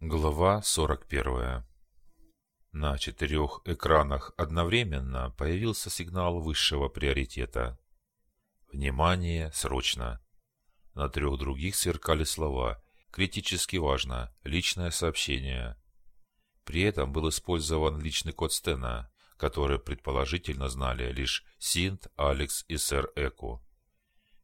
Глава 41. На четырех экранах одновременно появился сигнал высшего приоритета. Внимание, срочно. На трех других сверкали слова «Критически важно. Личное сообщение». При этом был использован личный код Стена, который предположительно знали лишь Синт, Алекс и сэр Эку.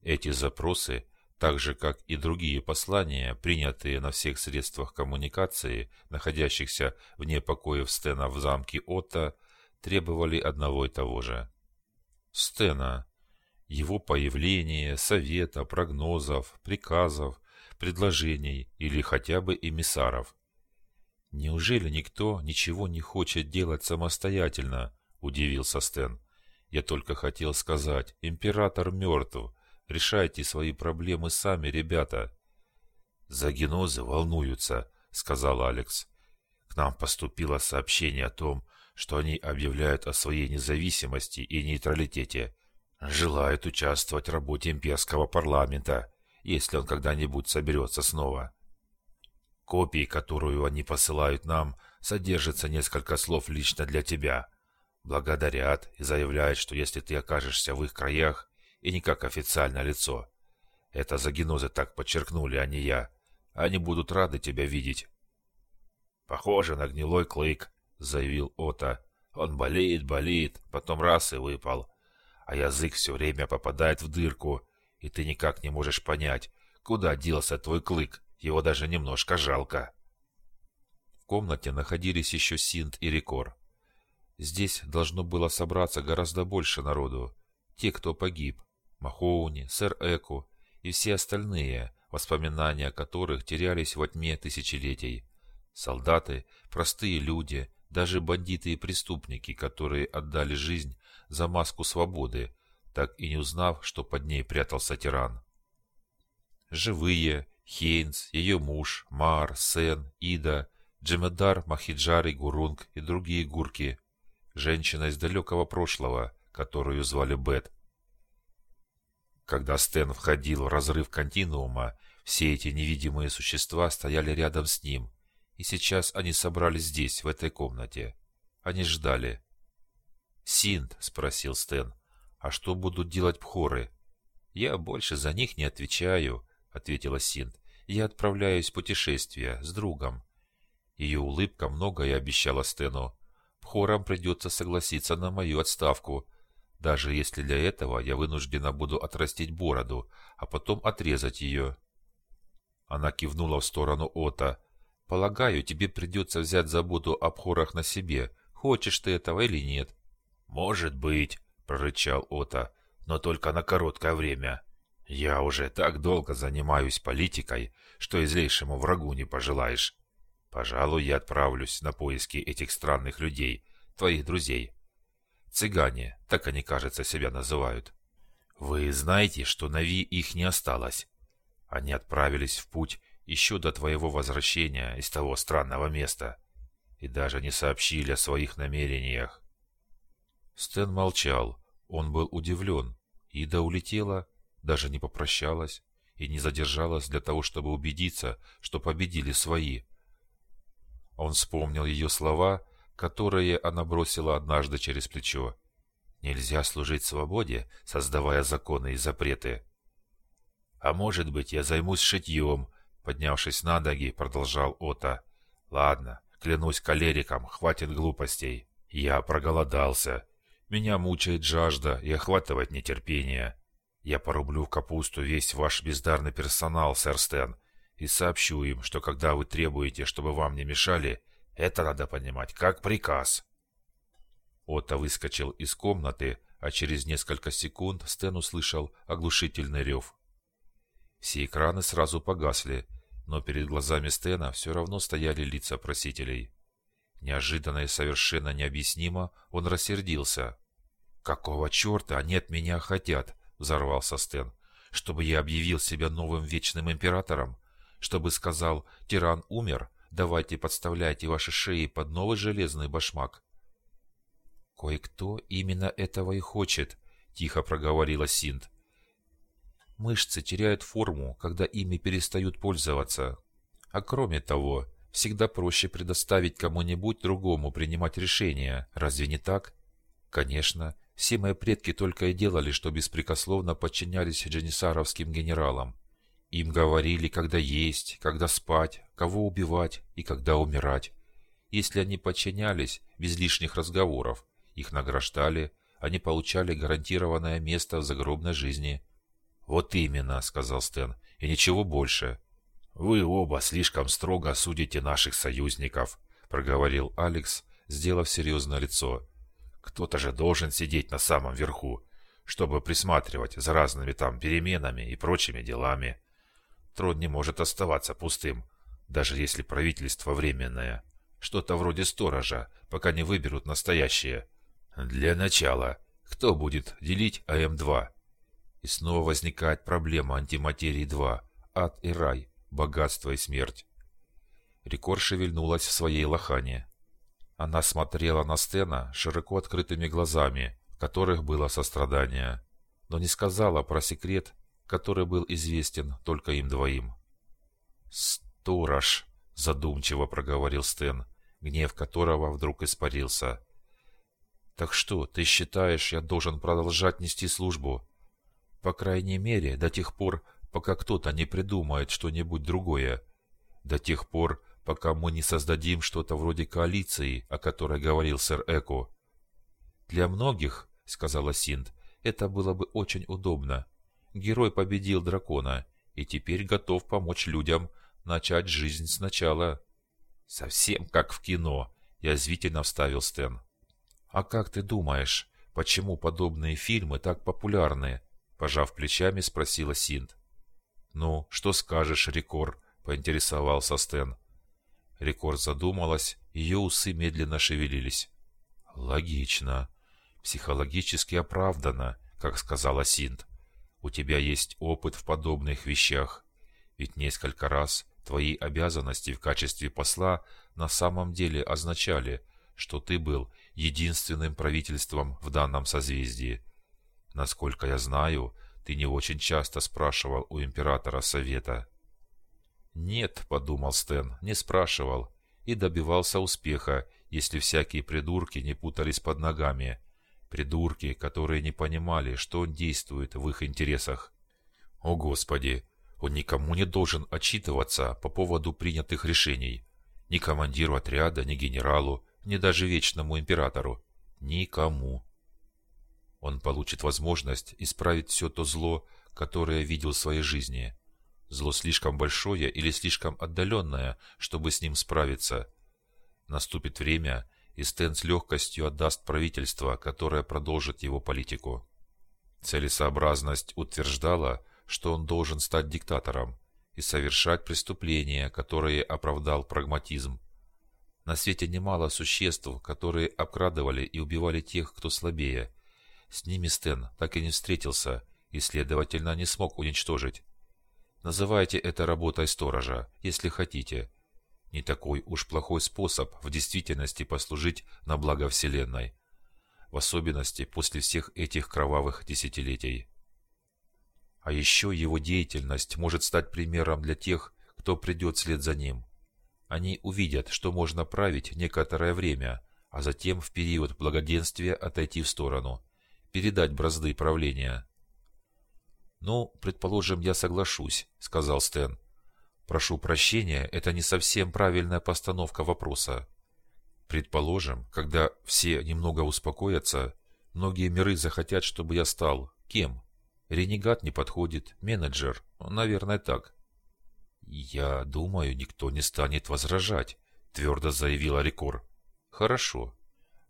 Эти запросы так же как и другие послания, принятые на всех средствах коммуникации, находящихся вне покоев Стена в замке Отто, требовали одного и того же. Стена, его появление, совета, прогнозов, приказов, предложений или хотя бы эмиссаров. «Неужели никто ничего не хочет делать самостоятельно?» – удивился Стэн. «Я только хотел сказать, император мертв, Решайте свои проблемы сами, ребята. Загенозы волнуются, сказал Алекс. К нам поступило сообщение о том, что они объявляют о своей независимости и нейтралитете. Желают участвовать в работе имперского парламента, если он когда-нибудь соберется снова. Копии, которую они посылают нам, содержится несколько слов лично для тебя. Благодарят и заявляют, что если ты окажешься в их краях, и не как официальное лицо. Это загенозы так подчеркнули, а не я. Они будут рады тебя видеть. Похоже на гнилой клык, заявил Ота. Он болеет, болеет, потом раз и выпал. А язык все время попадает в дырку, и ты никак не можешь понять, куда делся твой клык. Его даже немножко жалко. В комнате находились еще Синт и Рекор. Здесь должно было собраться гораздо больше народу. Те, кто погиб. Махоуни, сэр Эку и все остальные, воспоминания которых терялись во тьме тысячелетий. Солдаты, простые люди, даже бандиты и преступники, которые отдали жизнь за маску свободы, так и не узнав, что под ней прятался тиран. Живые, Хейнс, ее муж, Мар, Сен, Ида, Джемедар, Махиджари, Гурунг и другие гурки. Женщина из далекого прошлого, которую звали Бет, когда Стэн входил в разрыв континуума, все эти невидимые существа стояли рядом с ним, и сейчас они собрались здесь, в этой комнате. Они ждали. «Синт», — спросил Стэн, — «а что будут делать пхоры?» «Я больше за них не отвечаю», — ответила Синт. «Я отправляюсь в путешествие с другом». Ее улыбка многое обещала Стэну. «Пхорам придется согласиться на мою отставку, даже если для этого я вынуждена буду отрастить бороду, а потом отрезать ее. Она кивнула в сторону Ота. Полагаю, тебе придется взять заботу об хорах на себе, хочешь ты этого или нет. Может быть, прорычал Ота, но только на короткое время. Я уже так долго занимаюсь политикой, что и злейшему врагу не пожелаешь. Пожалуй, я отправлюсь на поиски этих странных людей, твоих друзей. Цыгане, так они, кажется, себя называют. Вы знаете, что на Ви их не осталось. Они отправились в путь еще до твоего возвращения из того странного места и даже не сообщили о своих намерениях. Стэн молчал. Он был удивлен. Ида улетела, даже не попрощалась и не задержалась для того, чтобы убедиться, что победили свои. Он вспомнил ее слова которые она бросила однажды через плечо. Нельзя служить свободе, создавая законы и запреты. А может быть, я займусь шитьем, поднявшись на ноги, продолжал Ота. Ладно, клянусь калериком, хватит глупостей. Я проголодался. Меня мучает жажда и охватывает нетерпение. Я порублю в капусту весь ваш бездарный персонал, сэр Стэн, и сообщу им, что когда вы требуете, чтобы вам не мешали, это надо понимать как приказ. Отто выскочил из комнаты, а через несколько секунд Стэн услышал оглушительный рев. Все экраны сразу погасли, но перед глазами Стена все равно стояли лица просителей. Неожиданно и совершенно необъяснимо он рассердился. «Какого черта они от меня хотят?» – взорвался Стэн. «Чтобы я объявил себя новым вечным императором? Чтобы сказал, тиран умер, Давайте подставляйте ваши шеи под новый железный башмак. Кое-кто именно этого и хочет, тихо проговорила Синт. Мышцы теряют форму, когда ими перестают пользоваться. А кроме того, Всегда проще предоставить кому-нибудь другому принимать решения, разве не так? Конечно, все мои предки только и делали, что беспрекословно подчинялись дженисаровским генералам. Им говорили, когда есть, когда спать, кого убивать и когда умирать. Если они подчинялись, без лишних разговоров, их награждали, они получали гарантированное место в загробной жизни. «Вот именно», — сказал Стэн, — «и ничего больше». «Вы оба слишком строго судите наших союзников», — проговорил Алекс, сделав серьезное лицо. «Кто-то же должен сидеть на самом верху, чтобы присматривать за разными там переменами и прочими делами. Трон не может оставаться пустым, даже если правительство временное. Что-то вроде сторожа, пока не выберут настоящее. Для начала, кто будет делить АМ-2?» И снова возникает проблема антиматерии-2, ад и рай богатство и смерть. Рекор шевельнулась в своей лохане. Она смотрела на Стена широко открытыми глазами, в которых было сострадание, но не сказала про секрет, который был известен только им двоим. «Сторож!» – задумчиво проговорил Стэн, гнев которого вдруг испарился. «Так что, ты считаешь, я должен продолжать нести службу?» «По крайней мере, до тех пор, пока кто-то не придумает что-нибудь другое. До тех пор, пока мы не создадим что-то вроде коалиции, о которой говорил сэр Эко. «Для многих, — сказала Синд, — это было бы очень удобно. Герой победил дракона и теперь готов помочь людям начать жизнь сначала». «Совсем как в кино», — язвительно вставил Стэн. «А как ты думаешь, почему подобные фильмы так популярны?» Пожав плечами, спросила Синд. «Ну, что скажешь, Рекор?» – поинтересовался Стэн. Рекор задумалась, ее усы медленно шевелились. «Логично. Психологически оправдано, как сказала Синт. У тебя есть опыт в подобных вещах. Ведь несколько раз твои обязанности в качестве посла на самом деле означали, что ты был единственным правительством в данном созвездии. Насколько я знаю, ты не очень часто спрашивал у императора совета. Нет, подумал Стэн, не спрашивал и добивался успеха, если всякие придурки не путались под ногами. Придурки, которые не понимали, что он действует в их интересах. О, Господи! Он никому не должен отчитываться по поводу принятых решений. Ни командиру отряда, ни генералу, ни даже вечному императору. Никому он получит возможность исправить все то зло, которое видел в своей жизни. Зло слишком большое или слишком отдаленное, чтобы с ним справиться. Наступит время, и Стэн с легкостью отдаст правительство, которое продолжит его политику. Целесообразность утверждала, что он должен стать диктатором и совершать преступления, которые оправдал прагматизм. На свете немало существ, которые обкрадывали и убивали тех, кто слабее, с ними Стэн так и не встретился и, следовательно, не смог уничтожить. Называйте это работой сторожа, если хотите. Не такой уж плохой способ в действительности послужить на благо Вселенной. В особенности после всех этих кровавых десятилетий. А еще его деятельность может стать примером для тех, кто придет вслед за ним. Они увидят, что можно править некоторое время, а затем в период благоденствия отойти в сторону – передать бразды правления. «Ну, предположим, я соглашусь», — сказал Стэн. «Прошу прощения, это не совсем правильная постановка вопроса. Предположим, когда все немного успокоятся, многие миры захотят, чтобы я стал кем? Ренегат не подходит, менеджер, наверное, так». «Я думаю, никто не станет возражать», — твердо заявила Рекор. «Хорошо.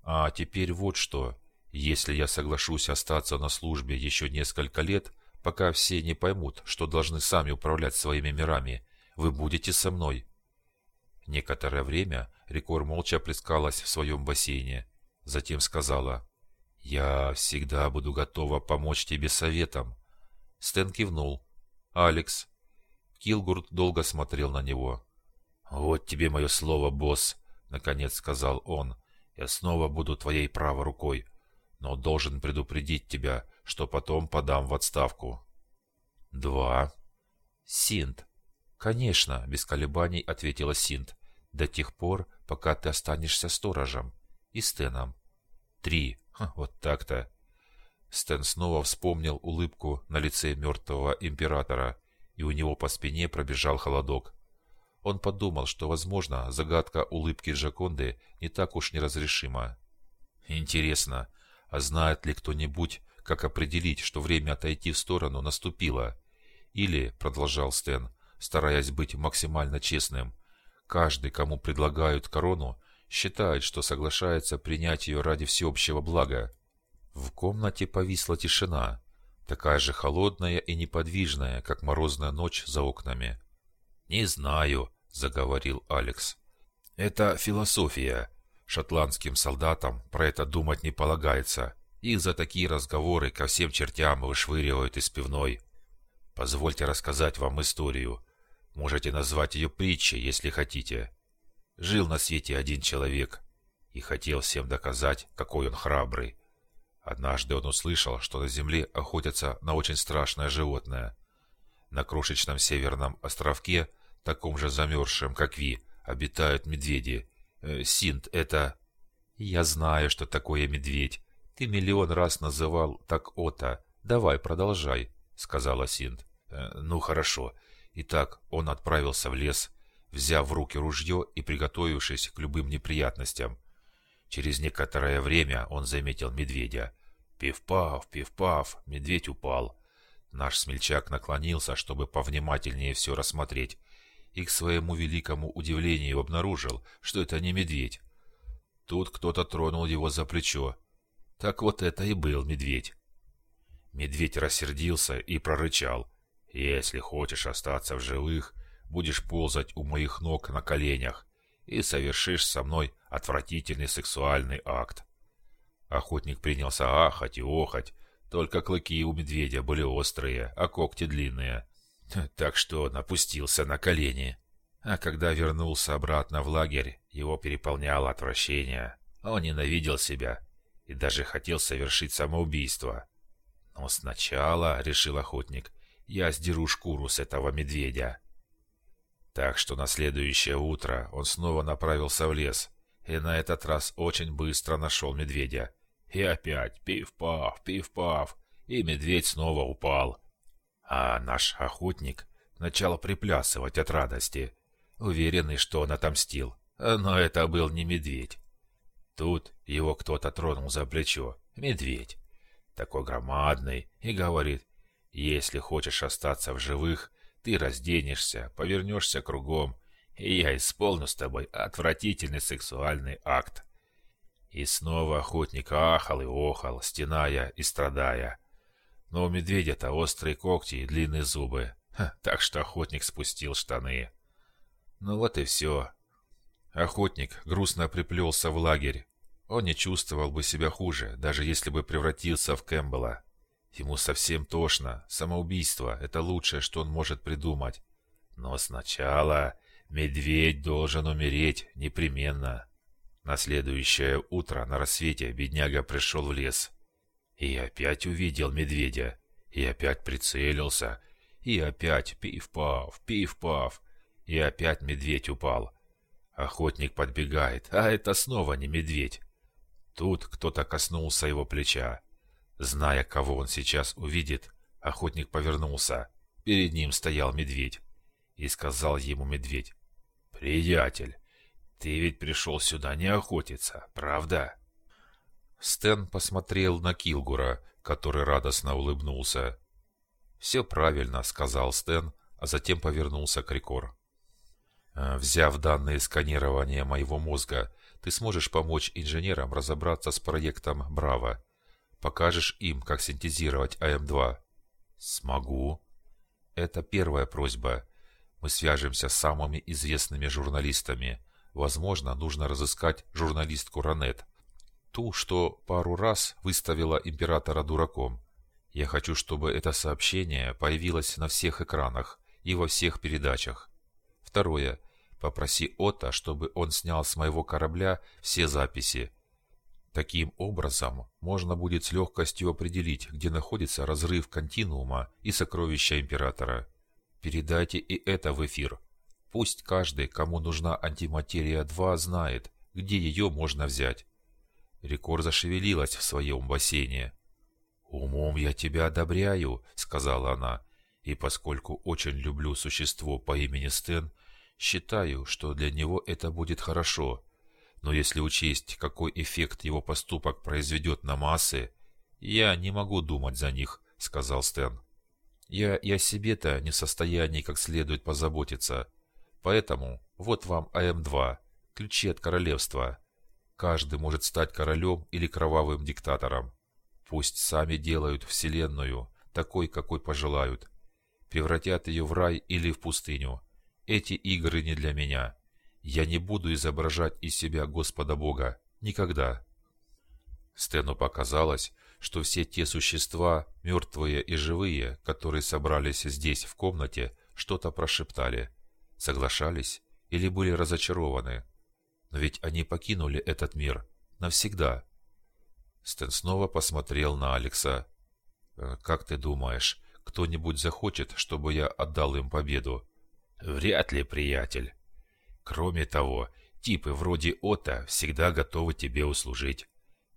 А теперь вот что. Если я соглашусь остаться на службе еще несколько лет, пока все не поймут, что должны сами управлять своими мирами, вы будете со мной. Некоторое время Рекор молча плескалась в своем бассейне. Затем сказала, «Я всегда буду готова помочь тебе советом». Стэн кивнул. «Алекс». Килгурд долго смотрел на него. «Вот тебе мое слово, босс», — наконец сказал он. «Я снова буду твоей правой рукой но должен предупредить тебя, что потом подам в отставку. Два. Синт. Конечно, без колебаний ответила Синт. До тех пор, пока ты останешься сторожем. И Стеном. Три. Ха, вот так-то. Стэн снова вспомнил улыбку на лице мертвого императора, и у него по спине пробежал холодок. Он подумал, что, возможно, загадка улыбки Джаконды не так уж неразрешима. Интересно, а знает ли кто-нибудь, как определить, что время отойти в сторону наступило? Или, продолжал Стэн, стараясь быть максимально честным, каждый, кому предлагают корону, считает, что соглашается принять ее ради всеобщего блага. В комнате повисла тишина, такая же холодная и неподвижная, как морозная ночь за окнами. «Не знаю», — заговорил Алекс. «Это философия. Шотландским солдатам про это думать не полагается. Их за такие разговоры ко всем чертям вышвыривают из пивной. Позвольте рассказать вам историю. Можете назвать ее притчей, если хотите. Жил на свете один человек и хотел всем доказать, какой он храбрый. Однажды он услышал, что на земле охотятся на очень страшное животное. На крошечном северном островке, таком же замерзшем, как Ви, обитают медведи. Э, Синт — это... Я знаю, что такое медведь. Ты миллион раз называл так Ота. Давай, продолжай, — сказала Синт. Э, ну, хорошо. Итак, он отправился в лес, взяв в руки ружье и приготовившись к любым неприятностям. Через некоторое время он заметил медведя. Пив-пав, пив-пав, медведь упал. Наш смельчак наклонился, чтобы повнимательнее все рассмотреть, и к своему великому удивлению обнаружил, что это не медведь. Тут кто-то тронул его за плечо. Так вот это и был медведь. Медведь рассердился и прорычал. «Если хочешь остаться в живых, будешь ползать у моих ног на коленях и совершишь со мной отвратительный сексуальный акт. Охотник принялся ахать и охать, только клыки у медведя были острые, а когти длинные. Так что он опустился на колени. А когда вернулся обратно в лагерь, его переполняло отвращение. Он ненавидел себя и даже хотел совершить самоубийство. Но сначала, решил охотник, я сдеру шкуру с этого медведя. Так что на следующее утро он снова направился в лес, и на этот раз очень быстро нашел медведя. И опять пив-пав, пив-пав, и медведь снова упал. А наш охотник начал приплясывать от радости, уверенный, что он отомстил. Но это был не медведь. Тут его кто-то тронул за плечо. Медведь. Такой громадный. И говорит, если хочешь остаться в живых, ты разденешься, повернешься кругом, и я исполню с тобой отвратительный сексуальный акт. И снова охотник ахал и охал, стеная и страдая. Но у медведя-то острые когти и длинные зубы, Ха, так что охотник спустил штаны. Ну вот и все. Охотник грустно приплелся в лагерь. Он не чувствовал бы себя хуже, даже если бы превратился в Кэмпбелла. Ему совсем тошно. Самоубийство — это лучшее, что он может придумать. Но сначала медведь должен умереть непременно. На следующее утро на рассвете бедняга пришел в лес. И опять увидел медведя. И опять прицелился. И опять пиф-паф, пиф-паф. И опять медведь упал. Охотник подбегает, а это снова не медведь. Тут кто-то коснулся его плеча. Зная, кого он сейчас увидит, охотник повернулся. Перед ним стоял медведь. И сказал ему медведь, «Приятель, ты ведь пришел сюда не охотиться, правда?» Стэн посмотрел на Килгура, который радостно улыбнулся. «Все правильно», — сказал Стэн, а затем повернулся к Рикор. «Э, «Взяв данные сканирования моего мозга, ты сможешь помочь инженерам разобраться с проектом «Браво». Покажешь им, как синтезировать АМ-2? Смогу. Это первая просьба. Мы свяжемся с самыми известными журналистами. Возможно, нужно разыскать журналистку Ранет. Ту, что пару раз выставила императора дураком. Я хочу, чтобы это сообщение появилось на всех экранах и во всех передачах. Второе. Попроси Ота, чтобы он снял с моего корабля все записи, Таким образом, можно будет с легкостью определить, где находится разрыв континуума и сокровища Императора. Передайте и это в эфир. Пусть каждый, кому нужна антиматерия-2, знает, где ее можно взять. Рекор зашевелилась в своем бассейне. «Умом я тебя одобряю», — сказала она, «и поскольку очень люблю существо по имени Стэн, считаю, что для него это будет хорошо. Но если учесть, какой эффект его поступок произведет на массы, я не могу думать за них», — сказал Стэн. «Я и о себе-то не в состоянии как следует позаботиться. Поэтому вот вам АМ-2, ключи от королевства». Каждый может стать королем или кровавым диктатором. Пусть сами делают Вселенную, такой, какой пожелают. Превратят ее в рай или в пустыню. Эти игры не для меня. Я не буду изображать из себя Господа Бога. Никогда. Стэну показалось, что все те существа, мертвые и живые, которые собрались здесь в комнате, что-то прошептали. Соглашались или были разочарованы. Но ведь они покинули этот мир. Навсегда. Стэн снова посмотрел на Алекса. «Э, «Как ты думаешь, кто-нибудь захочет, чтобы я отдал им победу?» «Вряд ли, приятель. Кроме того, типы вроде Ота всегда готовы тебе услужить.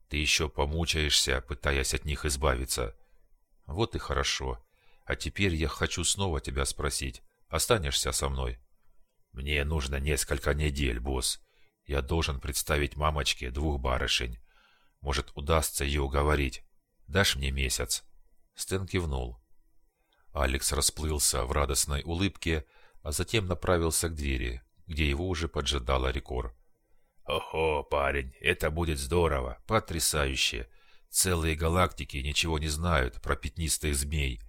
Ты еще помучаешься, пытаясь от них избавиться. Вот и хорошо. А теперь я хочу снова тебя спросить. Останешься со мной?» «Мне нужно несколько недель, босс. Я должен представить мамочке двух барышень. Может, удастся ее уговорить. Дашь мне месяц?» Стэн кивнул. Алекс расплылся в радостной улыбке, а затем направился к двери, где его уже поджидала Рекор. «Ого, парень, это будет здорово, потрясающе! Целые галактики ничего не знают про пятнистых змей!»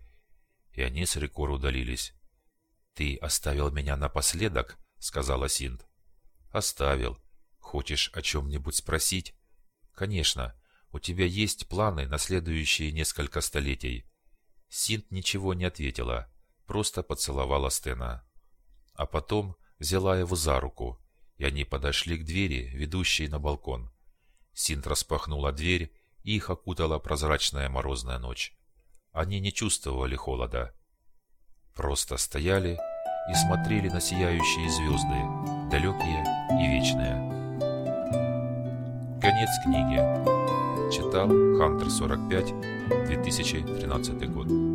И они с Рекор удалились. «Ты оставил меня напоследок?» — сказала Синт. «Оставил. Хочешь о чем-нибудь спросить? Конечно. У тебя есть планы на следующие несколько столетий. Синт ничего не ответила, просто поцеловала Стена. А потом взяла его за руку, и они подошли к двери, ведущей на балкон. Синт распахнула дверь, и их окутала прозрачная морозная ночь. Они не чувствовали холода. Просто стояли и смотрели на сияющие звезды, далекие и вечные. Конец книги. Читал Хантер 45, 2013 год.